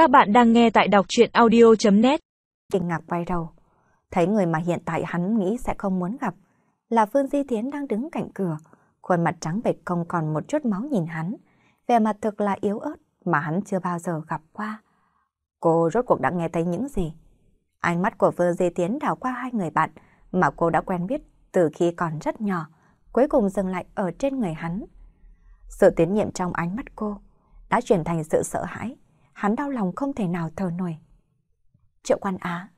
Các bạn đang nghe tại đọc chuyện audio.net Kinh ngạc quay đầu, thấy người mà hiện tại hắn nghĩ sẽ không muốn gặp, là Phương Di Tiến đang đứng cạnh cửa, khuôn mặt trắng bệch không còn một chút máu nhìn hắn, vẻ mặt thực là yếu ớt mà hắn chưa bao giờ gặp qua. Cô rốt cuộc đã nghe thấy những gì? Ánh mắt của Phương Di Tiến đảo qua hai người bạn mà cô đã quen biết từ khi còn rất nhỏ, cuối cùng dừng lại ở trên người hắn. Sự tiến nhiệm trong ánh mắt cô đã chuyển thành sự sợ hãi, hắn đau lòng không thể nào thở nổi. Triệu quan á,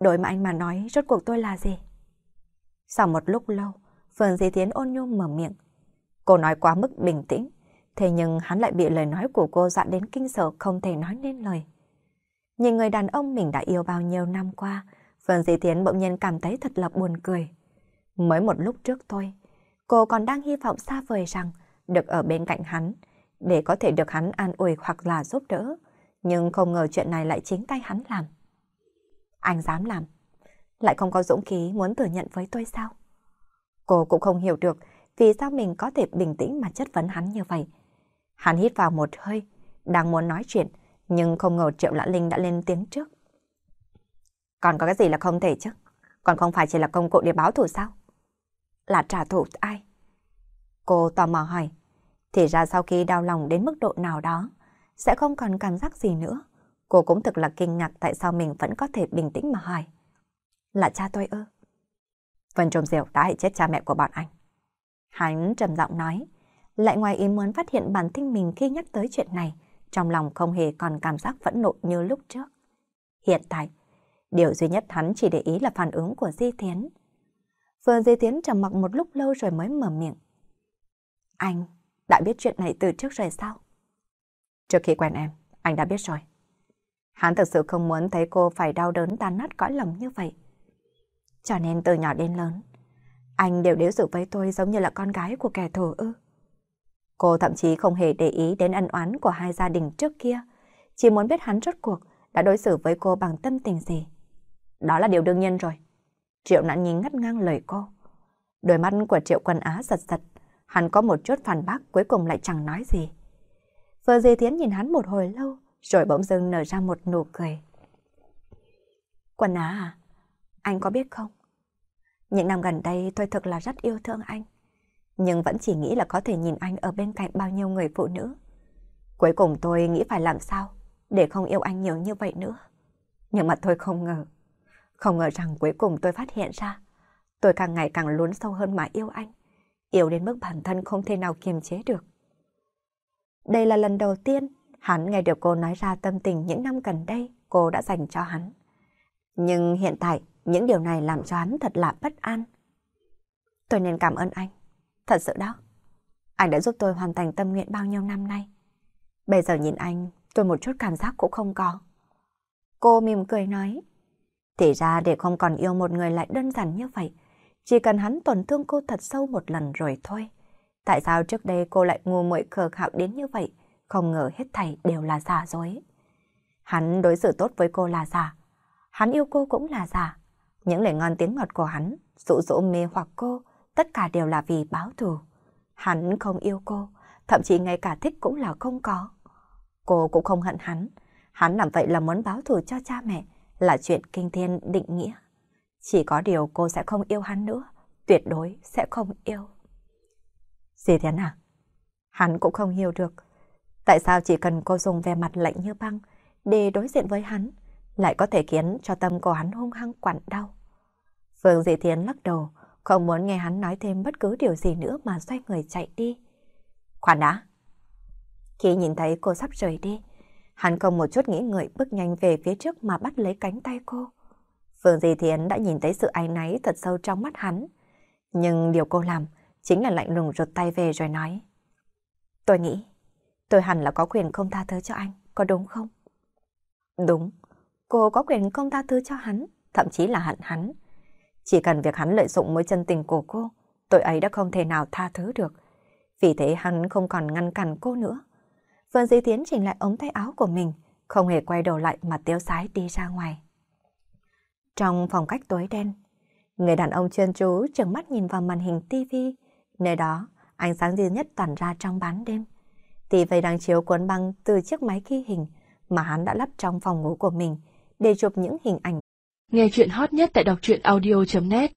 đối mà anh mà nói rốt cuộc tôi là gì? Sau một lúc lâu, Phương Di Tiến ôn nhu mở miệng. Cô nói quá mức bình tĩnh, thế nhưng hắn lại bị lời nói của cô dọa đến kinh sợ không thể nói nên lời. Nhìn người đàn ông mình đã yêu bao nhiêu năm qua, Phương Di Tiến bỗng nhiên cảm thấy thật là buồn cười. Mới một lúc trước thôi, cô còn đang hy vọng xa vời rằng được ở bên cạnh hắn, để có thể được hắn an ủi hoặc là giúp đỡ. Nhưng không ngờ chuyện này lại chính tay hắn làm. Anh dám làm, lại không có dũng khí muốn thừa nhận với tôi sao? Cô cũng không hiểu được vì sao mình có thể bình tĩnh mà chất vấn hắn như vậy. Hắn hít vào một hơi, đang muốn nói chuyện, nhưng không ngờ Triệu Lã Linh đã lên tiếng trước. Còn có cái gì là không thể chứ? Còn không phải chỉ là công cụ để báo thù sao? Là trả thù ai? Cô tò mò hỏi. Thì ra sau khi đau lòng đến mức độ nào đó, sẽ không còn cảm giác gì nữa. Cô cũng thực là kinh ngạc tại sao mình vẫn có thể bình tĩnh mà hỏi. Là cha tôi ư? Vân trôm Diệu đã hại chết cha mẹ của bọn anh. Hắn trầm giọng nói, lại ngoài ý muốn phát hiện bản thân mình khi nhắc tới chuyện này, trong lòng không hề còn cảm giác phẫn nộ như lúc trước. Hiện tại, điều duy nhất hắn chỉ để ý là phản ứng của Di Thiến Vừa Di Thiến trầm mặc một lúc lâu rồi mới mở miệng. Anh đã biết chuyện này từ trước rồi sao? Trước khi quen em, anh đã biết rồi. Hắn thực sự không muốn thấy cô phải đau đớn tan nát cõi lòng như vậy. Cho nên từ nhỏ đến lớn, anh đều đối xử với tôi giống như là con gái của kẻ thù ư. Cô thậm chí không hề để ý đến ân oán của hai gia đình trước kia, chỉ muốn biết hắn rốt cuộc đã đối xử với cô bằng tâm tình gì. Đó là điều đương nhiên rồi. Triệu nạn nhìn ngắt ngang lời cô. Đôi mắt của Triệu Quân Á giật giật, hắn có một chút phản bác cuối cùng lại chẳng nói gì. Vừa dì tiến nhìn hắn một hồi lâu, rồi bỗng dưng nở ra một nụ cười. Quân Á à, anh có biết không? Những năm gần đây tôi thực là rất yêu thương anh nhưng vẫn chỉ nghĩ là có thể nhìn anh ở bên cạnh bao nhiêu người phụ nữ. Cuối cùng tôi nghĩ phải làm sao để không yêu anh nhiều như vậy nữa. Nhưng mà tôi không ngờ, không ngờ rằng cuối cùng tôi phát hiện ra tôi càng ngày càng lún sâu hơn mà yêu anh, yêu đến mức bản thân không thể nào kiềm chế được. Đây là lần đầu tiên hắn nghe được cô nói ra tâm tình những năm gần đây cô đã dành cho hắn. Nhưng hiện tại, những điều này làm cho hắn thật là bất an. Tôi nên cảm ơn anh. Thật sự đó. Anh đã giúp tôi hoàn thành tâm nguyện bao nhiêu năm nay. Bây giờ nhìn anh, tôi một chút cảm giác cũng không có. Cô mỉm cười nói. Thì ra để không còn yêu một người lại đơn giản như vậy. Chỉ cần hắn tổn thương cô thật sâu một lần rồi thôi. Tại sao trước đây cô lại ngu muội khờ khạo đến như vậy? Không ngờ hết thảy đều là giả dối. Hắn đối xử tốt với cô là giả. Hắn yêu cô cũng là giả. Những lời ngon tiếng ngọt của hắn, dụ dỗ mê hoặc cô, tất cả đều là vì báo thù. Hắn không yêu cô, thậm chí ngay cả thích cũng là không có. Cô cũng không hận hắn, hắn làm vậy là muốn báo thù cho cha mẹ, là chuyện kinh thiên định nghĩa. Chỉ có điều cô sẽ không yêu hắn nữa, tuyệt đối sẽ không yêu. Gì thế nào? Hắn cũng không hiểu được. Tại sao chỉ cần cô dùng vẻ mặt lạnh như băng để đối diện với hắn, lại có thể khiến cho tâm của hắn hung hăng quặn đau. Phương Dị Thiến lắc đầu, không muốn nghe hắn nói thêm bất cứ điều gì nữa mà xoay người chạy đi. Khoan đã! Khi nhìn thấy cô sắp rời đi, hắn không một chút nghĩ ngợi bước nhanh về phía trước mà bắt lấy cánh tay cô. Phương Di Thiến đã nhìn thấy sự áy náy thật sâu trong mắt hắn. Nhưng điều cô làm chính là lạnh lùng rụt tay về rồi nói. Tôi nghĩ, tôi hẳn là có quyền không tha thứ cho anh, có đúng không? Đúng, cô có quyền không tha thứ cho hắn, thậm chí là hận hắn. Chỉ cần việc hắn lợi dụng mối chân tình của cô, tội ấy đã không thể nào tha thứ được. Vì thế hắn không còn ngăn cản cô nữa. Phương Di Tiến chỉnh lại ống tay áo của mình, không hề quay đầu lại mà tiêu sái đi ra ngoài. Trong phòng cách tối đen, người đàn ông chuyên chú trừng mắt nhìn vào màn hình tivi, nơi đó ánh sáng duy nhất tản ra trong bán đêm. Tỷ vây đang chiếu cuốn băng từ chiếc máy ghi hình, mà hắn đã lắp trong phòng ngủ của mình để chụp những hình ảnh. Nghe chuyện hot nhất tại đọc truyện audio.net